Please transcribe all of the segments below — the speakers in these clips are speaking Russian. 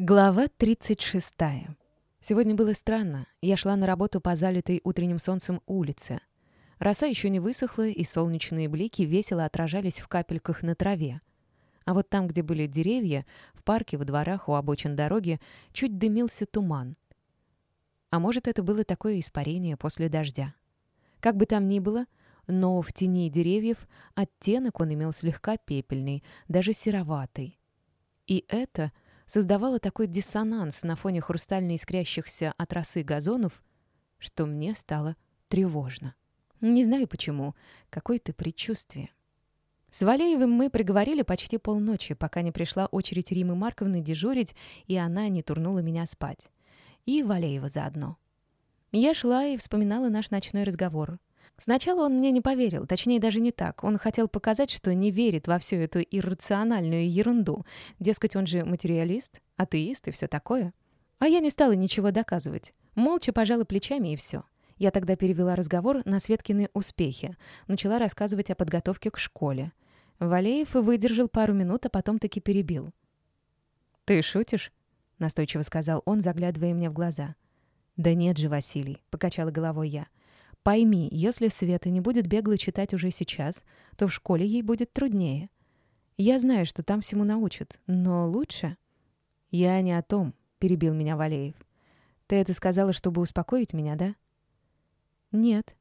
Глава 36. Сегодня было странно. Я шла на работу по залитой утренним солнцем улице. Роса еще не высохла, и солнечные блики весело отражались в капельках на траве. А вот там, где были деревья, в парке, во дворах, у обочин дороги, чуть дымился туман. А может, это было такое испарение после дождя. Как бы там ни было, но в тени деревьев оттенок он имел слегка пепельный, даже сероватый. И это — создавала такой диссонанс на фоне хрустально искрящихся от росы газонов, что мне стало тревожно. Не знаю почему, какое-то предчувствие. С Валеевым мы приговорили почти полночи, пока не пришла очередь Римы Марковны дежурить, и она не турнула меня спать. И Валеева заодно. Я шла и вспоминала наш ночной разговор. Сначала он мне не поверил, точнее даже не так. Он хотел показать, что не верит во всю эту иррациональную ерунду. Дескать, он же материалист, атеист и все такое. А я не стала ничего доказывать. Молча пожала плечами и все. Я тогда перевела разговор на Светкины успехи. Начала рассказывать о подготовке к школе. Валеев выдержал пару минут, а потом таки перебил. «Ты шутишь?» — настойчиво сказал он, заглядывая мне в глаза. «Да нет же, Василий», — покачала головой я. Пойми, если Света не будет бегло читать уже сейчас, то в школе ей будет труднее. Я знаю, что там всему научат, но лучше... «Я не о том», — перебил меня Валеев. «Ты это сказала, чтобы успокоить меня, да?» «Нет».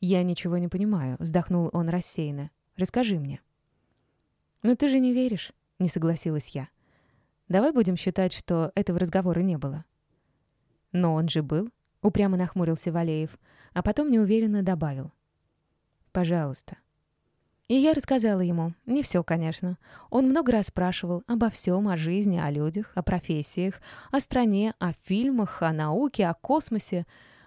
«Я ничего не понимаю», — вздохнул он рассеянно. «Расскажи мне». «Но ты же не веришь», — не согласилась я. «Давай будем считать, что этого разговора не было». «Но он же был», — упрямо нахмурился Валеев, а потом неуверенно добавил. «Пожалуйста». И я рассказала ему. Не все, конечно. Он много раз спрашивал обо всем, о жизни, о людях, о профессиях, о стране, о фильмах, о науке, о космосе.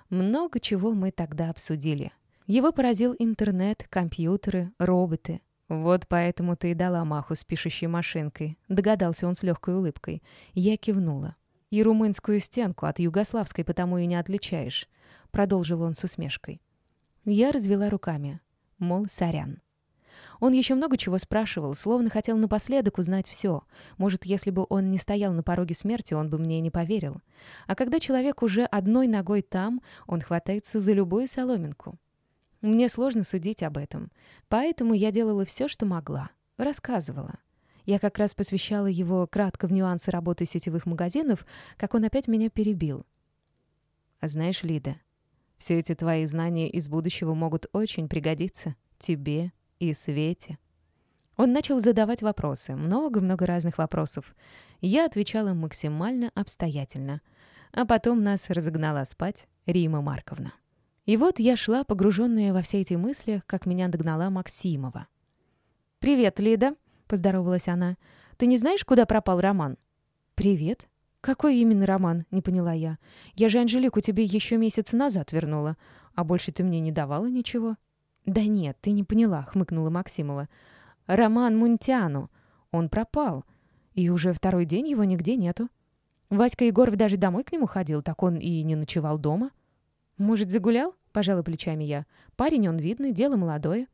Много чего мы тогда обсудили. Его поразил интернет, компьютеры, роботы. «Вот поэтому ты и дала маху с пишущей машинкой», — догадался он с легкой улыбкой. Я кивнула. И румынскую стенку от югославской потому и не отличаешь», — продолжил он с усмешкой. Я развела руками, мол, сорян. Он еще много чего спрашивал, словно хотел напоследок узнать все. Может, если бы он не стоял на пороге смерти, он бы мне не поверил. А когда человек уже одной ногой там, он хватается за любую соломинку. Мне сложно судить об этом, поэтому я делала все, что могла. Рассказывала. Я как раз посвящала его кратко в нюансы работы сетевых магазинов, как он опять меня перебил. А знаешь, Лида, все эти твои знания из будущего могут очень пригодиться тебе и Свете. Он начал задавать вопросы, много-много разных вопросов. Я отвечала максимально обстоятельно. А потом нас разогнала спать Рима Марковна. И вот я шла, погруженная во все эти мысли, как меня догнала Максимова. «Привет, Лида!» Поздоровалась она. «Ты не знаешь, куда пропал Роман?» «Привет. Какой именно Роман?» — не поняла я. «Я же Анжелику тебе еще месяц назад вернула. А больше ты мне не давала ничего?» «Да нет, ты не поняла», — хмыкнула Максимова. «Роман Мунтиану. Он пропал. И уже второй день его нигде нету. Васька Егоров даже домой к нему ходил, так он и не ночевал дома». «Может, загулял?» — пожала плечами я. «Парень он видный, дело молодое».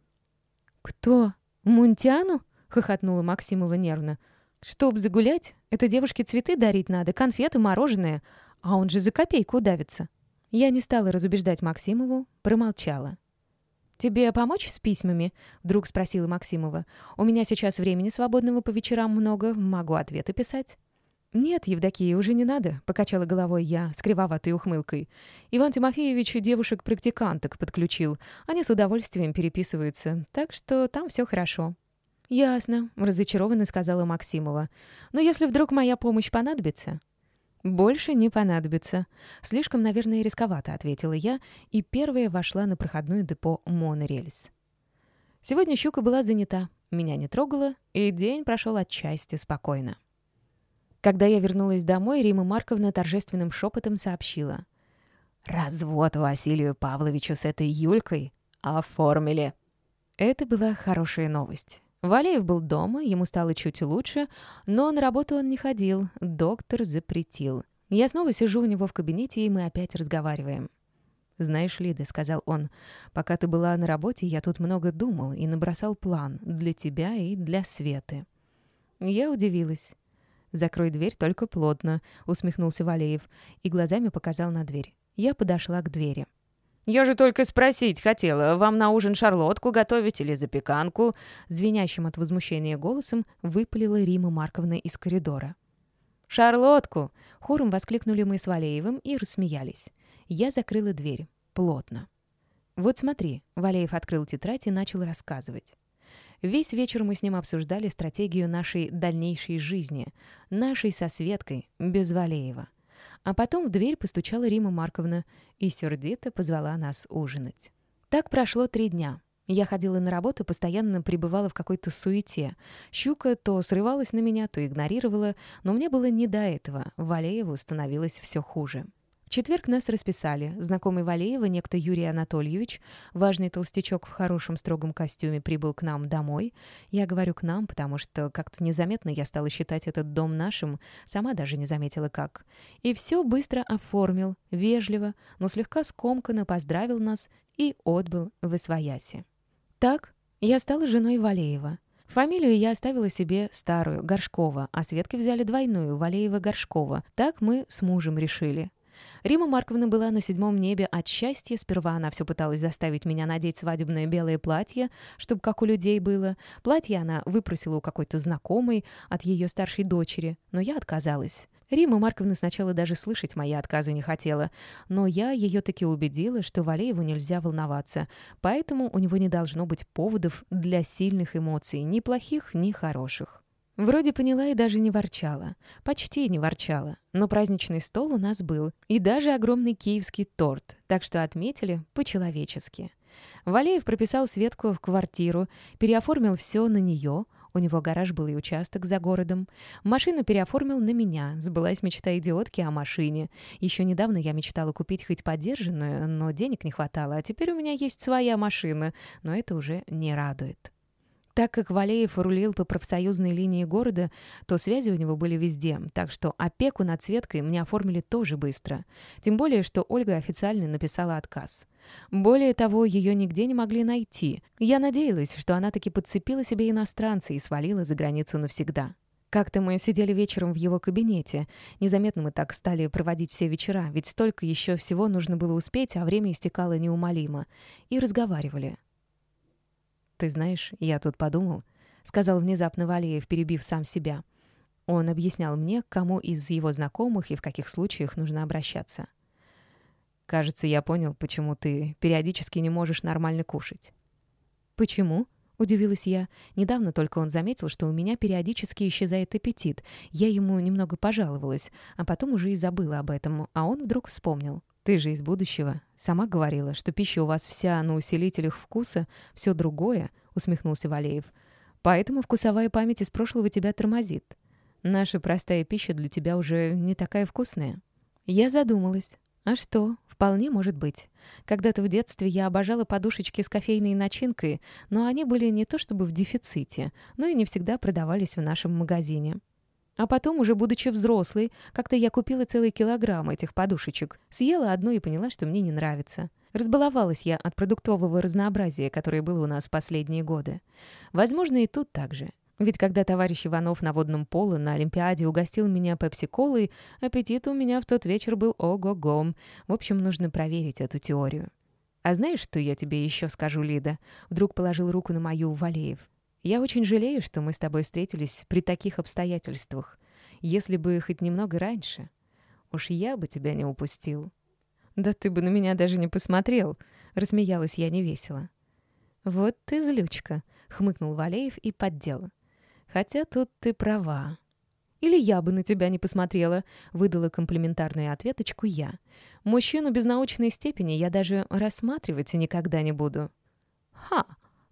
«Кто? Мунтиану?» — хохотнула Максимова нервно. «Чтоб загулять, это девушке цветы дарить надо, конфеты, мороженое. А он же за копейку давится». Я не стала разубеждать Максимову, промолчала. «Тебе помочь с письмами?» — вдруг спросила Максимова. «У меня сейчас времени свободного по вечерам много, могу ответы писать». «Нет, Евдокия, уже не надо», — покачала головой я с кривоватой ухмылкой. «Иван Тимофеевич девушек-практиканток подключил. Они с удовольствием переписываются, так что там все хорошо». «Ясно», — разочарованно сказала Максимова. «Но если вдруг моя помощь понадобится...» «Больше не понадобится. Слишком, наверное, рисковато», — ответила я, и первая вошла на проходную депо «Монорельс». Сегодня щука была занята, меня не трогала, и день прошел отчасти спокойно. Когда я вернулась домой, Рима Марковна торжественным шепотом сообщила. «Развод Василию Павловичу с этой Юлькой оформили». Это была хорошая новость. Валеев был дома, ему стало чуть лучше, но на работу он не ходил, доктор запретил. Я снова сижу у него в кабинете, и мы опять разговариваем. «Знаешь, Лида», — сказал он, — «пока ты была на работе, я тут много думал и набросал план для тебя и для Светы». Я удивилась. «Закрой дверь только плотно», — усмехнулся Валеев и глазами показал на дверь. Я подошла к двери. «Я же только спросить хотела, вам на ужин шарлотку готовить или запеканку?» Звенящим от возмущения голосом выпалила Рима Марковна из коридора. «Шарлотку!» — хором воскликнули мы с Валеевым и рассмеялись. Я закрыла дверь. Плотно. «Вот смотри», — Валеев открыл тетрадь и начал рассказывать. Весь вечер мы с ним обсуждали стратегию нашей дальнейшей жизни, нашей со Светкой, без Валеева. А потом в дверь постучала Рима Марковна и сердито позвала нас ужинать. Так прошло три дня. Я ходила на работу, постоянно пребывала в какой-то суете. Щука то срывалась на меня, то игнорировала, но мне было не до этого. Валееву становилось все хуже. В четверг нас расписали. Знакомый Валеева, некто Юрий Анатольевич, важный толстячок в хорошем строгом костюме, прибыл к нам домой. Я говорю «к нам», потому что как-то незаметно я стала считать этот дом нашим, сама даже не заметила как. И все быстро оформил, вежливо, но слегка скомканно поздравил нас и отбыл в Освояси. Так, я стала женой Валеева. Фамилию я оставила себе старую, Горшкова, а Светке взяли двойную, Валеева-Горшкова. Так мы с мужем решили. Рима Марковна была на седьмом небе от счастья. Сперва она все пыталась заставить меня надеть свадебное белое платье, чтобы как у людей было. Платье она выпросила у какой-то знакомой от ее старшей дочери, но я отказалась. Рима Марковна сначала даже слышать мои отказы не хотела, но я ее таки убедила, что Валееву нельзя волноваться, поэтому у него не должно быть поводов для сильных эмоций, ни плохих, ни хороших. Вроде поняла и даже не ворчала. Почти не ворчала. Но праздничный стол у нас был. И даже огромный киевский торт. Так что отметили по-человечески. Валеев прописал Светку в квартиру, переоформил все на нее. У него гараж был и участок за городом. Машину переоформил на меня. Сбылась мечта идиотки о машине. Еще недавно я мечтала купить хоть подержанную, но денег не хватало. А теперь у меня есть своя машина. Но это уже не радует. Так как Валеев рулил по профсоюзной линии города, то связи у него были везде, так что опеку над Светкой мне оформили тоже быстро. Тем более, что Ольга официально написала отказ. Более того, ее нигде не могли найти. Я надеялась, что она таки подцепила себе иностранца и свалила за границу навсегда. Как-то мы сидели вечером в его кабинете. Незаметно мы так стали проводить все вечера, ведь столько еще всего нужно было успеть, а время истекало неумолимо. И разговаривали. «Ты знаешь, я тут подумал», — сказал внезапно Валеев, перебив сам себя. Он объяснял мне, кому из его знакомых и в каких случаях нужно обращаться. «Кажется, я понял, почему ты периодически не можешь нормально кушать». «Почему?» — удивилась я. Недавно только он заметил, что у меня периодически исчезает аппетит. Я ему немного пожаловалась, а потом уже и забыла об этом, а он вдруг вспомнил. Ты же из будущего. Сама говорила, что пища у вас вся на усилителях вкуса, все другое, усмехнулся Валеев. Поэтому вкусовая память из прошлого тебя тормозит. Наша простая пища для тебя уже не такая вкусная. Я задумалась. А что? Вполне может быть. Когда-то в детстве я обожала подушечки с кофейной начинкой, но они были не то чтобы в дефиците, но и не всегда продавались в нашем магазине. А потом, уже будучи взрослой, как-то я купила целый килограмм этих подушечек. Съела одну и поняла, что мне не нравится. Разбаловалась я от продуктового разнообразия, которое было у нас в последние годы. Возможно, и тут так же. Ведь когда товарищ Иванов на водном поло на Олимпиаде угостил меня пепси-колой, аппетит у меня в тот вечер был ого-го. В общем, нужно проверить эту теорию. «А знаешь, что я тебе еще скажу, Лида?» Вдруг положил руку на мою Валеев. Я очень жалею, что мы с тобой встретились при таких обстоятельствах. Если бы хоть немного раньше, уж я бы тебя не упустил». «Да ты бы на меня даже не посмотрел», — рассмеялась я невесело. «Вот ты злючка», — хмыкнул Валеев и поддел. «Хотя тут ты права». «Или я бы на тебя не посмотрела», — выдала комплиментарную ответочку я. «Мужчину без научной степени я даже рассматривать никогда не буду». «Ха!»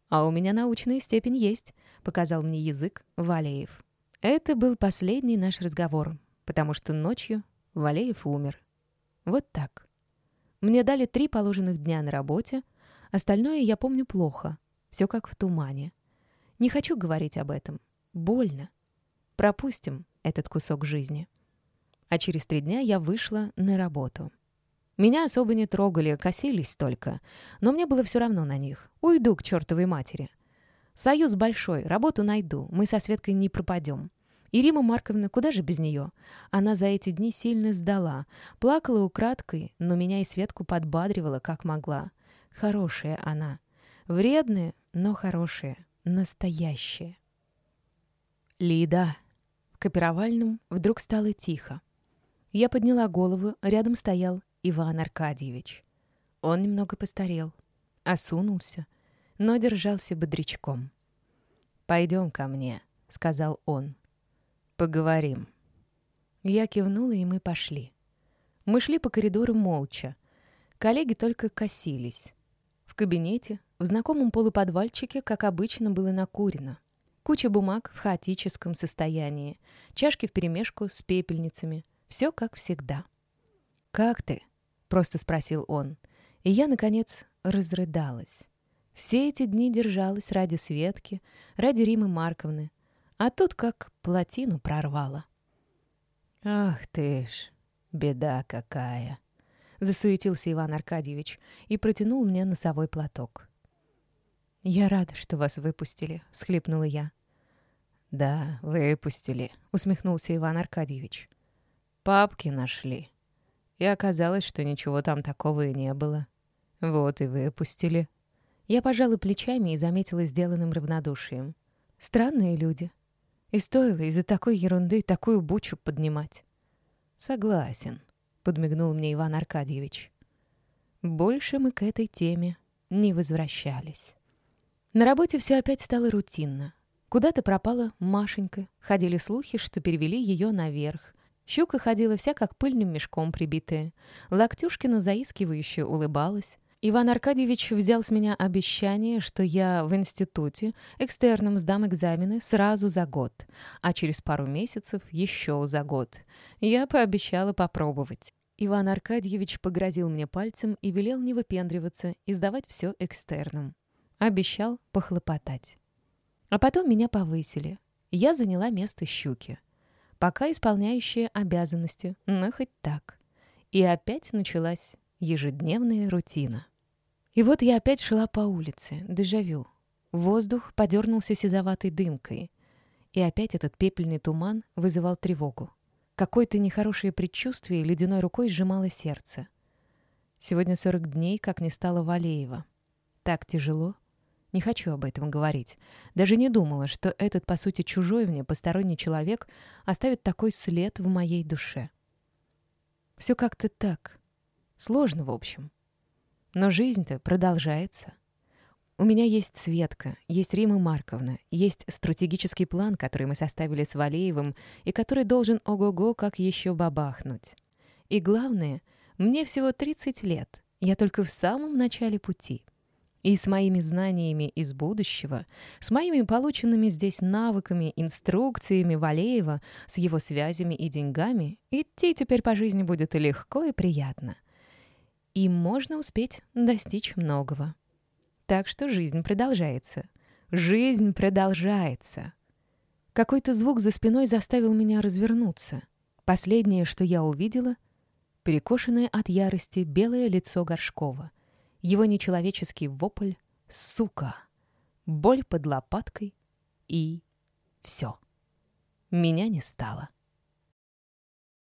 «А у меня научная степень есть», — показал мне язык Валеев. Это был последний наш разговор, потому что ночью Валеев умер. Вот так. Мне дали три положенных дня на работе, остальное я помню плохо, все как в тумане. Не хочу говорить об этом. Больно. Пропустим этот кусок жизни. А через три дня я вышла на работу. Меня особо не трогали, косились только. Но мне было все равно на них. Уйду к чертовой матери. Союз большой, работу найду, мы со Светкой не пропадем. И Рима Марковна, куда же без нее? Она за эти дни сильно сдала. Плакала украдкой, но меня и Светку подбадривала, как могла. Хорошая она. Вредная, но хорошая. Настоящая. Лида. В копировальном вдруг стало тихо. Я подняла голову, рядом стоял Иван Аркадьевич. Он немного постарел, осунулся, но держался бодрячком. «Пойдем ко мне», — сказал он. «Поговорим». Я кивнула, и мы пошли. Мы шли по коридору молча. Коллеги только косились. В кабинете, в знакомом полуподвальчике, как обычно, было накурено. Куча бумаг в хаотическом состоянии, чашки вперемешку с пепельницами. Все как всегда. «Как ты?» — просто спросил он. И я, наконец, разрыдалась. Все эти дни держалась ради Светки, ради Римы Марковны, а тут как плотину прорвала. «Ах ты ж, беда какая!» — засуетился Иван Аркадьевич и протянул мне носовой платок. «Я рада, что вас выпустили», — всхлипнула я. «Да, выпустили», — усмехнулся Иван Аркадьевич. «Папки нашли. И оказалось, что ничего там такого и не было. Вот и выпустили». Я пожала плечами и заметила сделанным равнодушием. Странные люди. И стоило из-за такой ерунды такую бучу поднимать. «Согласен», — подмигнул мне Иван Аркадьевич. Больше мы к этой теме не возвращались. На работе все опять стало рутинно. Куда-то пропала Машенька. Ходили слухи, что перевели ее наверх. Щука ходила вся как пыльным мешком прибитая. Локтюшкина заискивающе улыбалась. Иван Аркадьевич взял с меня обещание, что я в институте экстерном сдам экзамены сразу за год, а через пару месяцев еще за год. Я пообещала попробовать. Иван Аркадьевич погрозил мне пальцем и велел не выпендриваться и сдавать все экстерном. Обещал похлопотать. А потом меня повысили. Я заняла место щуки. Пока исполняющая обязанности, но хоть так. И опять началась Ежедневная рутина. И вот я опять шла по улице, дежавю. Воздух подернулся сизоватой дымкой. И опять этот пепельный туман вызывал тревогу. Какое-то нехорошее предчувствие ледяной рукой сжимало сердце. Сегодня 40 дней, как не стало Валеева. Так тяжело. Не хочу об этом говорить. Даже не думала, что этот, по сути, чужой мне, посторонний человек оставит такой след в моей душе. Все как-то так, Сложно, в общем. Но жизнь-то продолжается. У меня есть Светка, есть Рима Марковна, есть стратегический план, который мы составили с Валеевым и который должен ого-го как еще бабахнуть. И главное, мне всего 30 лет, я только в самом начале пути. И с моими знаниями из будущего, с моими полученными здесь навыками, инструкциями Валеева, с его связями и деньгами, идти теперь по жизни будет легко, и приятно и можно успеть достичь многого. Так что жизнь продолжается. Жизнь продолжается. Какой-то звук за спиной заставил меня развернуться. Последнее, что я увидела — перекошенное от ярости белое лицо Горшкова. Его нечеловеческий вопль «Сука!» Боль под лопаткой и все. Меня не стало.